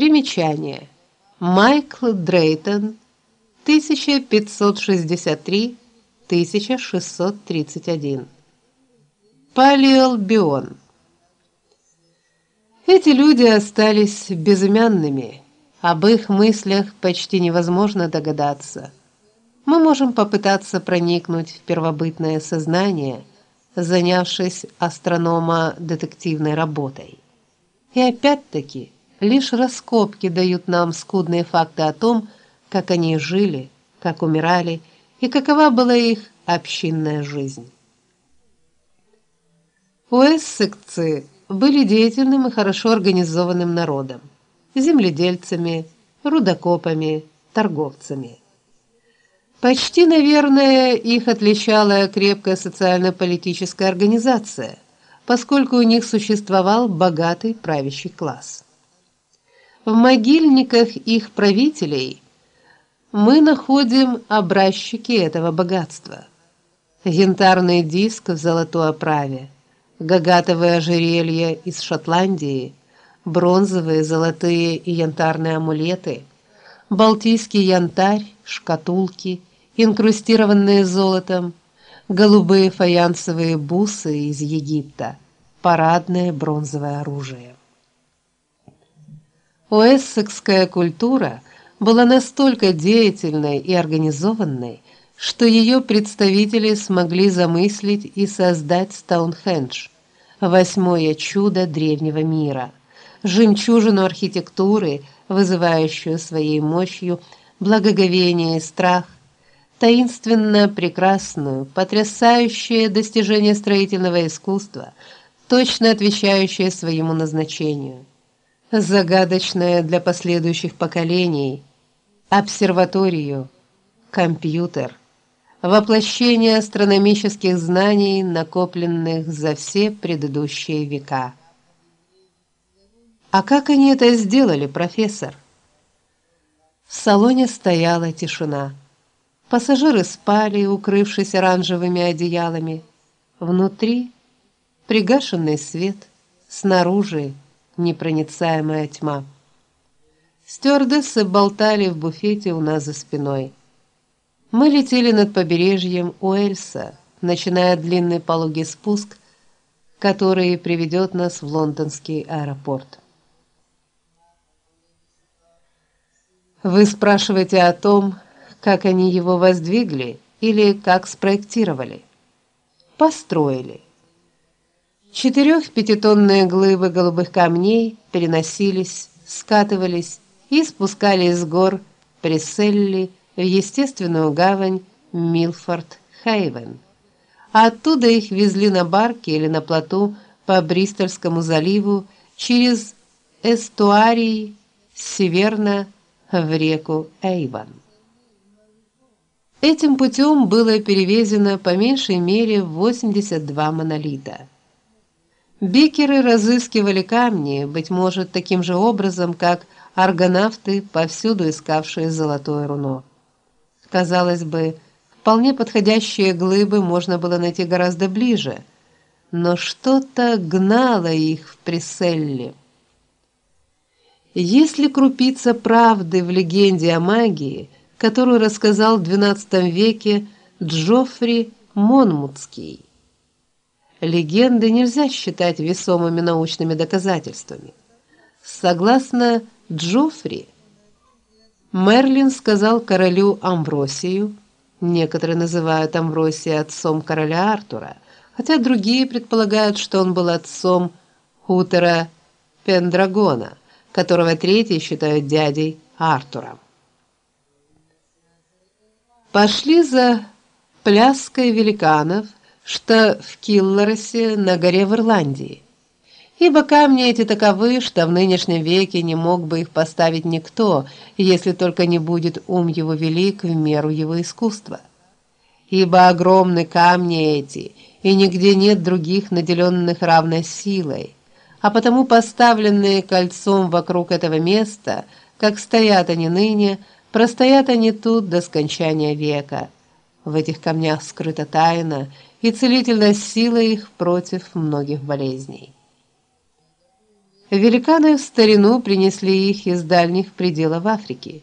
Примечание. Майкл Дрейтон 1563-1631. Палеолбион. Эти люди остались безымянными, об их мыслях почти невозможно догадаться. Мы можем попытаться проникнуть в первобытное сознание, занявшись астрономо-детективной работой. И опять-таки лишь раскопки дают нам скудные факты о том, как они жили, как умирали и какова была их общинная жизнь. Уэссекцы были деятельным и хорошо организованным народом, земледельцами, рудокопами, торговцами. Почти, наверное, их отличала крепкая социально-политическая организация, поскольку у них существовал богатый правящий класс. В могильниках их правителей мы находим образчики этого богатства. Янтарный диск в золотой оправе, гагатовое ожерелье из Шотландии, бронзовые, золотые и янтарные амулеты, балтийский янтарь, шкатулки, инкрустированные золотом, голубые фаянсовые бусы из Египта, парадное бронзовое оружие. Уэссекская культура была настолько деятельной и организованной, что ее представители смогли замыслить и создать Стоунхендж, восьмое чудо древнего мира, жемчужину архитектуры, вызывающую своей мощью благоговение и страх, таинственно прекрасную, потрясающее достижение строительного искусства, точно отвечающее своему назначению, загадочное для последующих поколений, обсерваторию, компьютер воплощение астрономических знаний, накопленных за все предыдущие века. А как они это сделали, профессор? В салоне стояла тишина. Пассажиры спали, укрывшись оранжевыми одеялами. Внутри пригашенный свет, снаружи непроницаемая тьма. Стюардессы болтали в буфете у нас за спиной. Мы летели над побережьем Уэльса, начиная длинный пологий спуск, который приведет нас в лондонский аэропорт. Вы спрашиваете о том, как они его воздвигли или как спроектировали? Построили. Четырех пятитонные глыбы голубых камней переносились, скатывались и спускались с гор Преселли в естественную гавань Милфорд-Хейвен. А оттуда их везли на барке или на плоту по Бристольскому заливу через эстуарий северно в реку Эйвон. Этим путем было перевезено по меньшей мере 82 монолита. Бикеры разыскивали камни, быть может, таким же образом, как аргонавты, повсюду искавшие золотое руно. Казалось бы, вполне подходящие глыбы можно было найти гораздо ближе, но что-то гнало их в Преселле. Если крупица правды в легенде о магии, которую рассказал в XII веке Джоффри Монмутский. Легенды нельзя считать весомыми научными доказательствами. Согласно Джоффри, Мерлин сказал королю Амвросию, некоторые называют Амвросия отцом короля Артура, хотя другие предполагают, что он был отцом Хутера Пендрагона, которого третьи считают дядей Артура. Пошли за пляской великанов, что в Килларосе на горе в Ирландии ибо камни эти таковы, что в нынешнем веке не мог бы их поставить никто, если только не будет ум его велик в меру его искусства. Ибо огромны камни эти, и нигде нет других наделенных равной силой, а потому поставленные кольцом вокруг этого места, как стоят они ныне, простоят они тут до скончания века. В этих камнях скрыта тайна и целительная сила их против многих болезней. Великаны в старину принесли их из дальних пределов Африки.